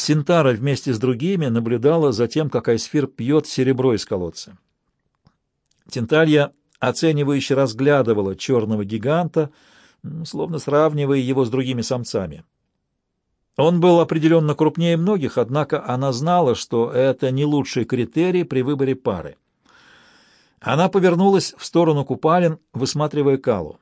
Синтара вместе с другими наблюдала за тем, как Айсфир пьет серебро из колодца. Тенталья оценивающе разглядывала черного гиганта, словно сравнивая его с другими самцами. Он был определенно крупнее многих, однако она знала, что это не лучший критерий при выборе пары. Она повернулась в сторону купалин, высматривая Калу.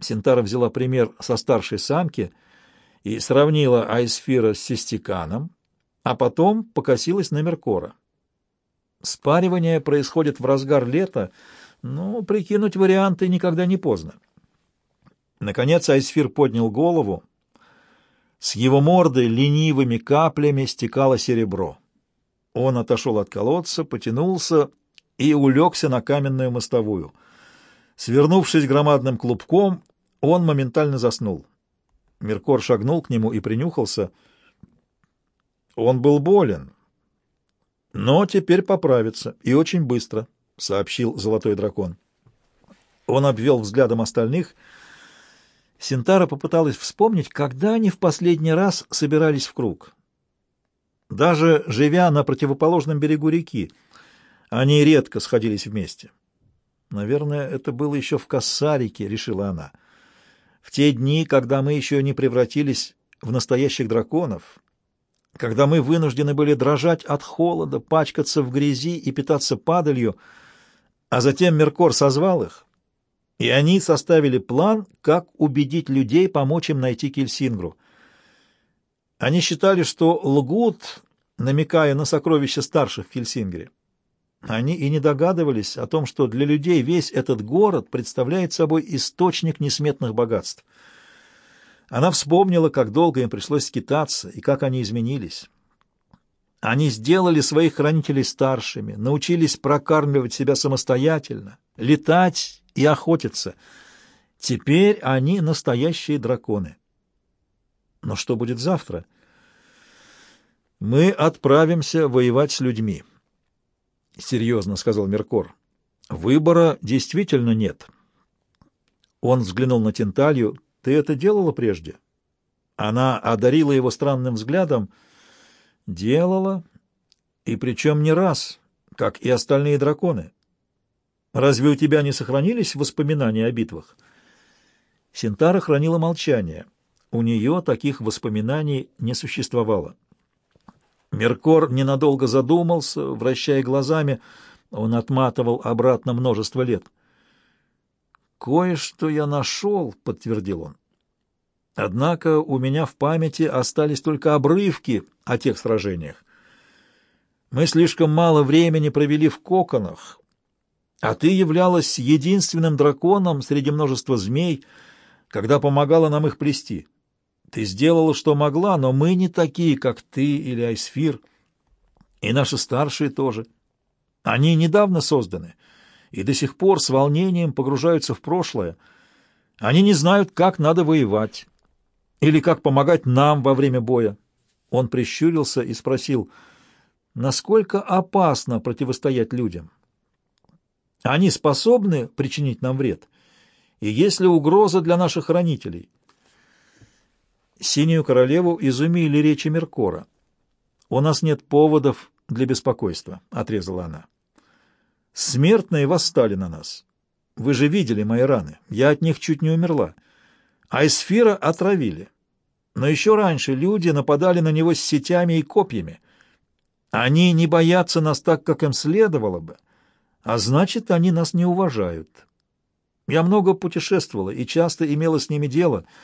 Синтара взяла пример со старшей самки и сравнила Айсфира с Систиканом, а потом покосилась на Меркора. Спаривание происходит в разгар лета, но прикинуть варианты никогда не поздно. Наконец Айсфир поднял голову. С его морды ленивыми каплями стекало серебро. Он отошел от колодца, потянулся и улегся на каменную мостовую. Свернувшись громадным клубком, он моментально заснул. Меркор шагнул к нему и принюхался. Он был болен, но теперь поправится, и очень быстро, — сообщил золотой дракон. Он обвел взглядом остальных. Синтара попыталась вспомнить, когда они в последний раз собирались в круг. Даже живя на противоположном берегу реки, они редко сходились вместе. Наверное, это было еще в Кассарике, — решила она. В те дни, когда мы еще не превратились в настоящих драконов, когда мы вынуждены были дрожать от холода, пачкаться в грязи и питаться падалью, а затем Меркор созвал их, и они составили план, как убедить людей помочь им найти Кельсингру. Они считали, что лгут, намекая на сокровища старших в Кельсингре. Они и не догадывались о том, что для людей весь этот город представляет собой источник несметных богатств. Она вспомнила, как долго им пришлось скитаться и как они изменились. Они сделали своих хранителей старшими, научились прокармливать себя самостоятельно, летать и охотиться. Теперь они настоящие драконы. Но что будет завтра? Мы отправимся воевать с людьми. — серьезно сказал Меркор. «Выбора действительно нет». Он взглянул на Тенталью. «Ты это делала прежде?» Она одарила его странным взглядом. «Делала, и причем не раз, как и остальные драконы. Разве у тебя не сохранились воспоминания о битвах?» Синтара хранила молчание. У нее таких воспоминаний не существовало. Меркор ненадолго задумался, вращая глазами, он отматывал обратно множество лет. «Кое-что я нашел», — подтвердил он. «Однако у меня в памяти остались только обрывки о тех сражениях. Мы слишком мало времени провели в коконах, а ты являлась единственным драконом среди множества змей, когда помогала нам их плести». Ты сделала, что могла, но мы не такие, как ты или Айсфир, и наши старшие тоже. Они недавно созданы и до сих пор с волнением погружаются в прошлое. Они не знают, как надо воевать или как помогать нам во время боя. Он прищурился и спросил, насколько опасно противостоять людям. Они способны причинить нам вред, и есть ли угроза для наших хранителей? Синюю королеву изумили речи Меркора. «У нас нет поводов для беспокойства», — отрезала она. «Смертные восстали на нас. Вы же видели мои раны. Я от них чуть не умерла. А эсфира отравили. Но еще раньше люди нападали на него с сетями и копьями. Они не боятся нас так, как им следовало бы, а значит, они нас не уважают. Я много путешествовала и часто имела с ними дело —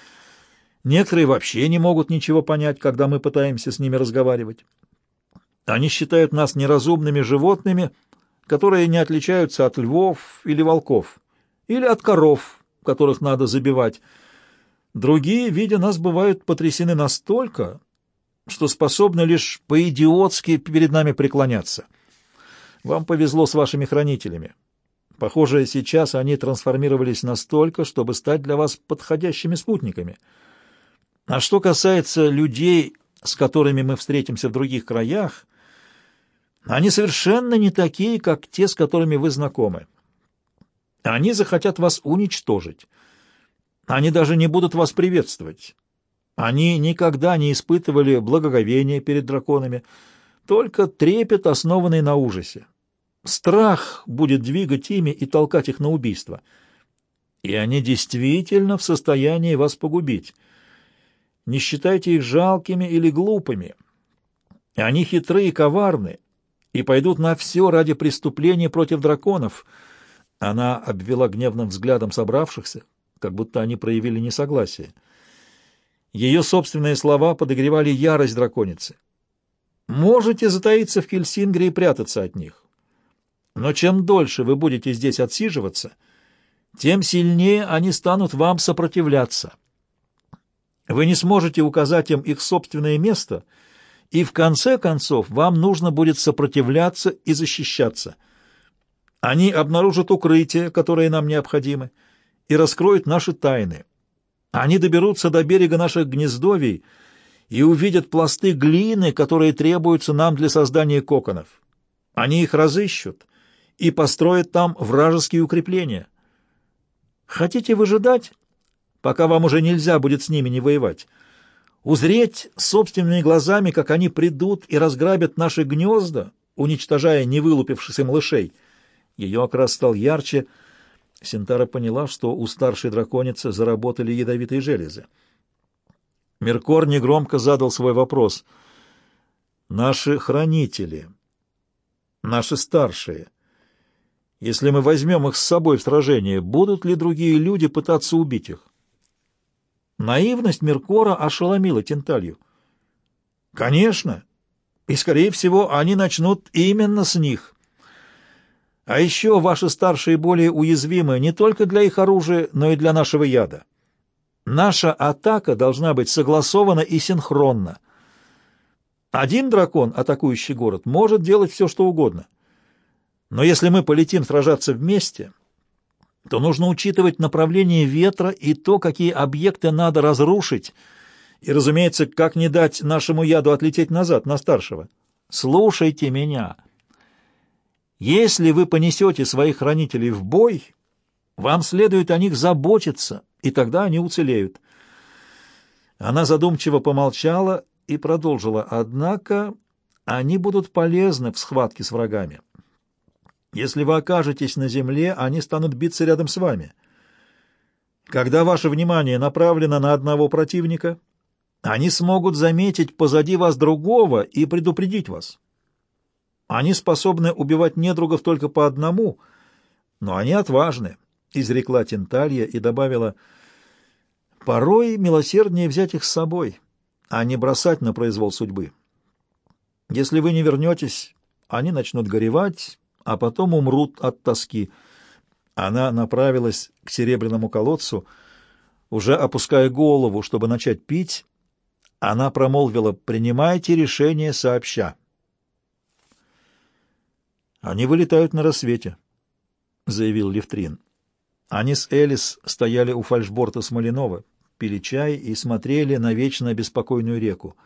Некоторые вообще не могут ничего понять, когда мы пытаемся с ними разговаривать. Они считают нас неразумными животными, которые не отличаются от львов или волков, или от коров, которых надо забивать. Другие, видя нас, бывают потрясены настолько, что способны лишь по-идиотски перед нами преклоняться. Вам повезло с вашими хранителями. Похоже, сейчас они трансформировались настолько, чтобы стать для вас подходящими спутниками — а что касается людей, с которыми мы встретимся в других краях, они совершенно не такие, как те, с которыми вы знакомы. Они захотят вас уничтожить. Они даже не будут вас приветствовать. Они никогда не испытывали благоговения перед драконами, только трепет, основанный на ужасе. Страх будет двигать ими и толкать их на убийство. И они действительно в состоянии вас погубить. Не считайте их жалкими или глупыми. Они хитры и коварны, и пойдут на все ради преступления против драконов. Она обвела гневным взглядом собравшихся, как будто они проявили несогласие. Ее собственные слова подогревали ярость драконицы. Можете затаиться в Хельсингре и прятаться от них. Но чем дольше вы будете здесь отсиживаться, тем сильнее они станут вам сопротивляться. Вы не сможете указать им их собственное место, и в конце концов вам нужно будет сопротивляться и защищаться. Они обнаружат укрытие, которое нам необходимо, и раскроют наши тайны. Они доберутся до берега наших гнездовий и увидят пласты глины, которые требуются нам для создания коконов. Они их разыщут и построят там вражеские укрепления. Хотите выжидать, пока вам уже нельзя будет с ними не воевать? Узреть собственными глазами, как они придут и разграбят наши гнезда, уничтожая невылупившихся малышей? Ее окрас стал ярче — Синтара поняла, что у старшей драконицы заработали ядовитые железы. Меркор негромко задал свой вопрос. «Наши хранители, наши старшие, если мы возьмем их с собой в сражение, будут ли другие люди пытаться убить их?» Наивность Меркора ошеломила Тенталью. «Конечно, и, скорее всего, они начнут именно с них». А еще ваши старшие более уязвимы не только для их оружия, но и для нашего яда. Наша атака должна быть согласована и синхронна. Один дракон, атакующий город, может делать все, что угодно. Но если мы полетим сражаться вместе, то нужно учитывать направление ветра и то, какие объекты надо разрушить, и, разумеется, как не дать нашему яду отлететь назад, на старшего. Слушайте меня. Если вы понесете своих хранителей в бой, вам следует о них заботиться, и тогда они уцелеют. Она задумчиво помолчала и продолжила. Однако они будут полезны в схватке с врагами. Если вы окажетесь на земле, они станут биться рядом с вами. Когда ваше внимание направлено на одного противника, они смогут заметить позади вас другого и предупредить вас. Они способны убивать недругов только по одному, но они отважны, — изрекла Тенталья и добавила, — порой милосерднее взять их с собой, а не бросать на произвол судьбы. Если вы не вернетесь, они начнут горевать, а потом умрут от тоски. Она направилась к серебряному колодцу, уже опуская голову, чтобы начать пить, она промолвила «Принимайте решение сообща». Они вылетают на рассвете, — заявил Левтрин. Они с Элис стояли у фальшборта Смоленова, пили чай и смотрели на вечно беспокойную реку.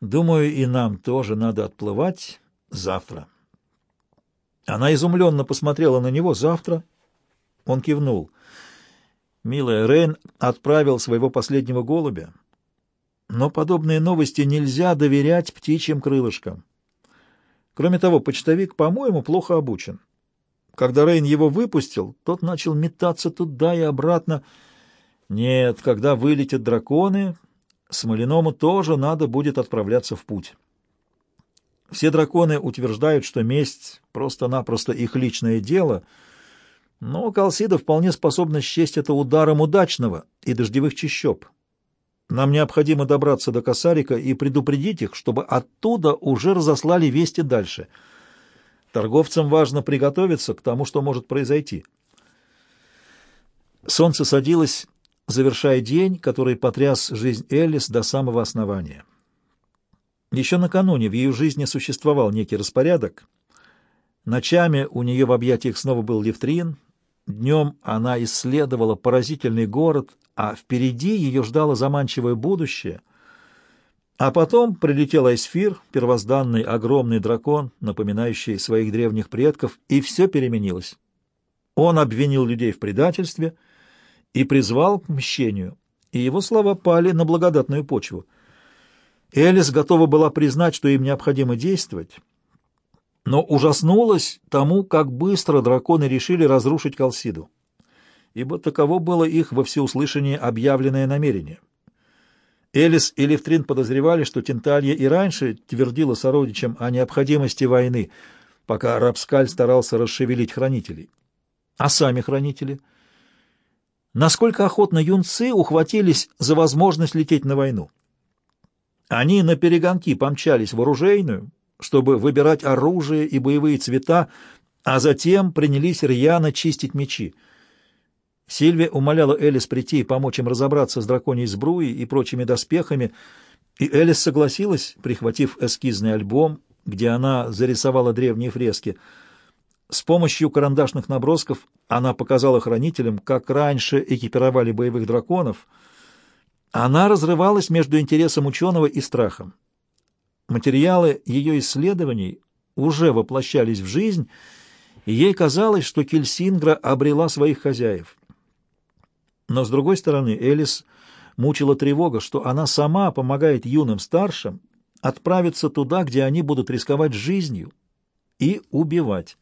Думаю, и нам тоже надо отплывать завтра. Она изумленно посмотрела на него завтра. Он кивнул. Милая Рейн отправил своего последнего голубя, но подобные новости нельзя доверять птичьим крылышкам. Кроме того, почтовик, по-моему, плохо обучен. Когда Рейн его выпустил, тот начал метаться туда и обратно. Нет, когда вылетят драконы, Смоляному тоже надо будет отправляться в путь. Все драконы утверждают, что месть — просто-напросто их личное дело, но Калсида вполне способна счесть это ударом удачного и дождевых чащоб. Нам необходимо добраться до Косарика и предупредить их, чтобы оттуда уже разослали вести дальше. Торговцам важно приготовиться к тому, что может произойти. Солнце садилось, завершая день, который потряс жизнь Элис до самого основания. Еще накануне в ее жизни существовал некий распорядок. Ночами у нее в объятиях снова был Левтрин, днем она исследовала поразительный город, а впереди ее ждало заманчивое будущее. А потом прилетел Айсфир, первозданный огромный дракон, напоминающий своих древних предков, и все переменилось. Он обвинил людей в предательстве и призвал к мщению. и его слова пали на благодатную почву. Элис готова была признать, что им необходимо действовать, но ужаснулась тому, как быстро драконы решили разрушить Калсиду, ибо таково было их во всеуслышание объявленное намерение. Элис и Левтрин подозревали, что Тенталья и раньше твердила сородичам о необходимости войны, пока Рапскаль старался расшевелить хранителей. А сами хранители? Насколько охотно юнцы ухватились за возможность лететь на войну? Они на перегонки помчались в оружейную, чтобы выбирать оружие и боевые цвета, а затем принялись рьяно чистить мечи. Сильвия умоляла Элис прийти и помочь им разобраться с драконьей сбруей и прочими доспехами, и Элис согласилась, прихватив эскизный альбом, где она зарисовала древние фрески. С помощью карандашных набросков она показала хранителям, как раньше экипировали боевых драконов. Она разрывалась между интересом ученого и страхом. Материалы ее исследований уже воплощались в жизнь, и ей казалось, что Кельсингра обрела своих хозяев. Но, с другой стороны, Элис мучила тревога, что она сама помогает юным старшим отправиться туда, где они будут рисковать жизнью и убивать.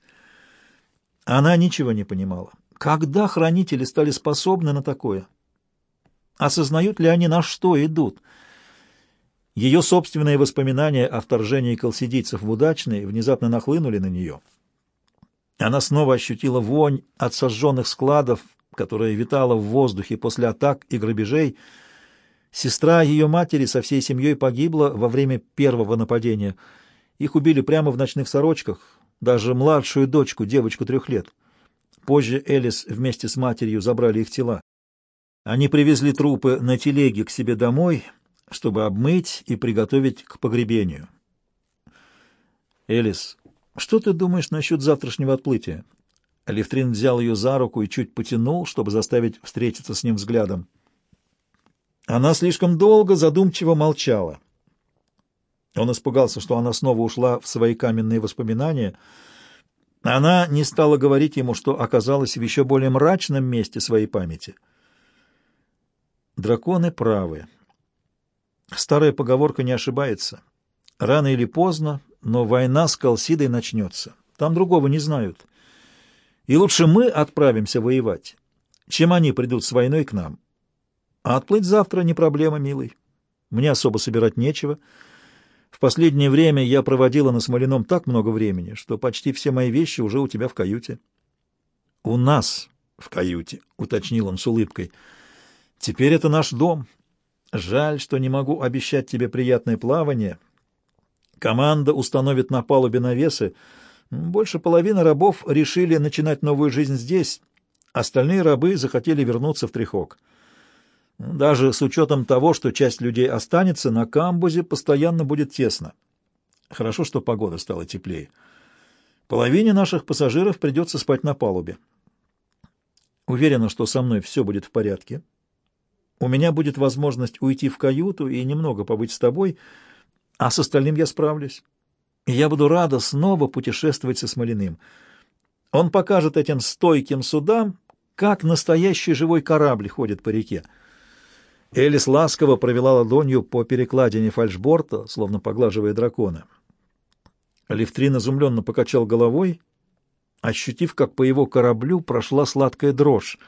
Она ничего не понимала. Когда хранители стали способны на такое? Осознают ли они, на что идут? Ее собственные воспоминания о вторжении колсидийцев в Удачный внезапно нахлынули на нее. Она снова ощутила вонь от сожженных складов, которая витала в воздухе после атак и грабежей. Сестра ее матери со всей семьей погибла во время первого нападения. Их убили прямо в ночных сорочках, даже младшую дочку, девочку трех лет. Позже Элис вместе с матерью забрали их тела. Они привезли трупы на телеге к себе домой, чтобы обмыть и приготовить к погребению. «Элис, что ты думаешь насчет завтрашнего отплытия?» Левтрин взял ее за руку и чуть потянул, чтобы заставить встретиться с ним взглядом. Она слишком долго задумчиво молчала. Он испугался, что она снова ушла в свои каменные воспоминания. Она не стала говорить ему, что оказалась в еще более мрачном месте своей памяти. Драконы правы. Старая поговорка не ошибается. Рано или поздно, но война с Калсидой начнется. Там другого не знают. И лучше мы отправимся воевать, чем они придут с войной к нам. А отплыть завтра не проблема, милый. Мне особо собирать нечего. В последнее время я проводила на Смолином так много времени, что почти все мои вещи уже у тебя в каюте. — У нас в каюте, — уточнил он с улыбкой. — Теперь это наш дом. Жаль, что не могу обещать тебе приятное плавание. Команда установит на палубе навесы, — больше половины рабов решили начинать новую жизнь здесь, остальные рабы захотели вернуться в Трихок. Даже с учетом того, что часть людей останется, на камбузе постоянно будет тесно. Хорошо, что погода стала теплее. Половине наших пассажиров придется спать на палубе. Уверена, что со мной все будет в порядке. У меня будет возможность уйти в каюту и немного побыть с тобой, а с остальным я справлюсь и я буду рада снова путешествовать со Смолиным. Он покажет этим стойким судам, как настоящий живой корабль ходит по реке. Элис ласково провела ладонью по перекладине фальшборта, словно поглаживая дракона. Левтрин изумленно покачал головой, ощутив, как по его кораблю прошла сладкая дрожь.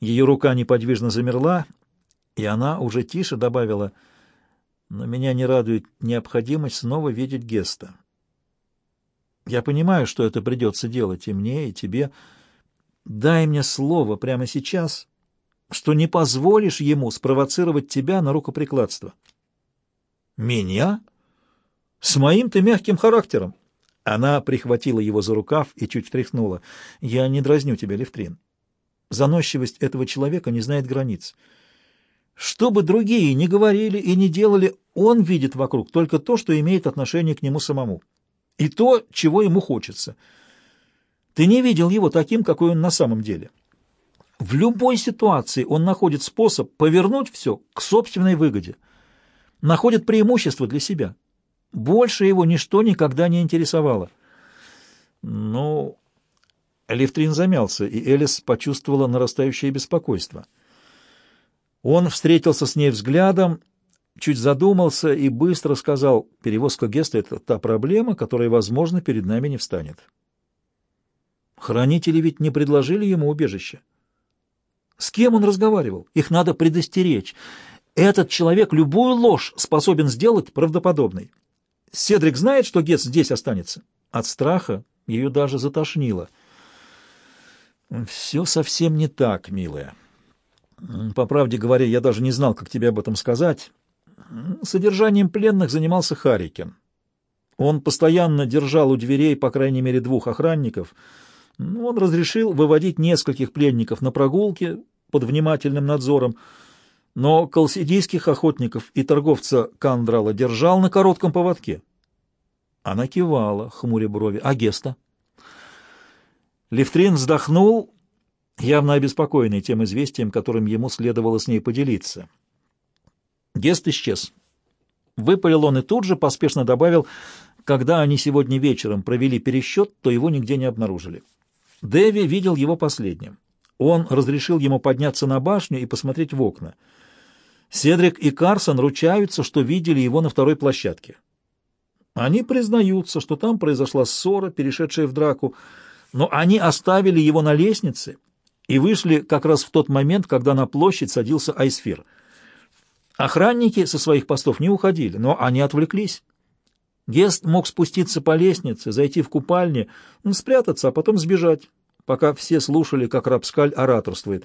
Ее рука неподвижно замерла, и она уже тише добавила — но меня не радует необходимость снова видеть Геста. Я понимаю, что это придется делать и мне, и тебе. Дай мне слово прямо сейчас, что не позволишь ему спровоцировать тебя на рукоприкладство. Меня? С моим-то мягким характером? Она прихватила его за рукав и чуть встряхнула. Я не дразню тебя, Левтрин. Заносчивость этого человека не знает границ. Что бы другие ни говорили и не делали, он видит вокруг только то, что имеет отношение к нему самому, и то, чего ему хочется. Ты не видел его таким, какой он на самом деле. В любой ситуации он находит способ повернуть все к собственной выгоде, находит преимущество для себя. Больше его ничто никогда не интересовало. Ну, Левтрин замялся, и Элис почувствовала нарастающее беспокойство — Он встретился с ней взглядом, чуть задумался и быстро сказал, перевозка Геста — это та проблема, которая, возможно, перед нами не встанет. Хранители ведь не предложили ему убежище. С кем он разговаривал? Их надо предостеречь. Этот человек любую ложь способен сделать правдоподобной. Седрик знает, что Гес здесь останется. От страха ее даже затошнило. Все совсем не так, милая. По правде говоря, я даже не знал, как тебе об этом сказать. Содержанием пленных занимался Харикин. Он постоянно держал у дверей, по крайней мере, двух охранников. Он разрешил выводить нескольких пленников на прогулки под внимательным надзором, но колсидийских охотников и торговца Кандрала держал на коротком поводке. Она кивала, хмуря брови. А Геста? Левтрин вздохнул, явно обеспокоенный тем известием, которым ему следовало с ней поделиться. Гест исчез. Выпалил он и тут же поспешно добавил, когда они сегодня вечером провели пересчет, то его нигде не обнаружили. Дэви видел его последним. Он разрешил ему подняться на башню и посмотреть в окна. Седрик и Карсон ручаются, что видели его на второй площадке. Они признаются, что там произошла ссора, перешедшая в драку, но они оставили его на лестнице и вышли как раз в тот момент, когда на площадь садился Айсфир — Охранники со своих постов не уходили, но они отвлеклись. Гест мог спуститься по лестнице, зайти в купальни, спрятаться, а потом сбежать, пока все слушали, как Рапскаль ораторствует.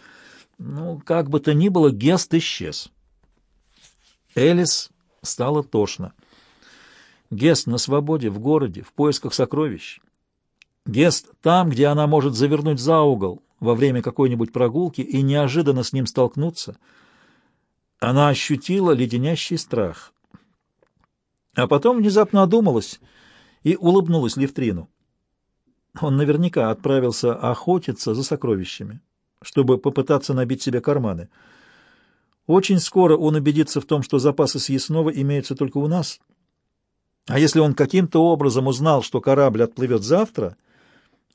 Ну, как бы то ни было, Гест исчез. Элис стало тошно. Гест на свободе, в городе, в поисках сокровищ. Гест там, где она может завернуть за угол во время какой-нибудь прогулки и неожиданно с ним столкнуться — она ощутила леденящий страх. А потом внезапно одумалась и улыбнулась Левтрину. Он наверняка отправился охотиться за сокровищами, чтобы попытаться набить себе карманы. Очень скоро он убедится в том, что запасы съестного имеются только у нас. А если он каким-то образом узнал, что корабль отплывет завтра,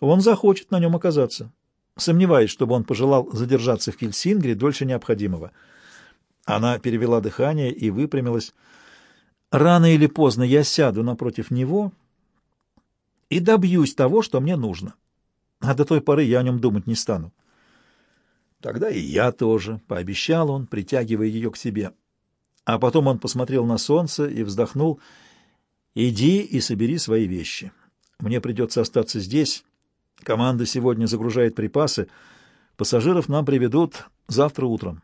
он захочет на нем оказаться. Сомневаюсь, чтобы он пожелал задержаться в Хельсингре дольше необходимого. Она перевела дыхание и выпрямилась. «Рано или поздно я сяду напротив него и добьюсь того, что мне нужно. А до той поры я о нем думать не стану». «Тогда и я тоже», — пообещал он, притягивая ее к себе. А потом он посмотрел на солнце и вздохнул. «Иди и собери свои вещи. Мне придется остаться здесь. Команда сегодня загружает припасы. Пассажиров нам приведут завтра утром».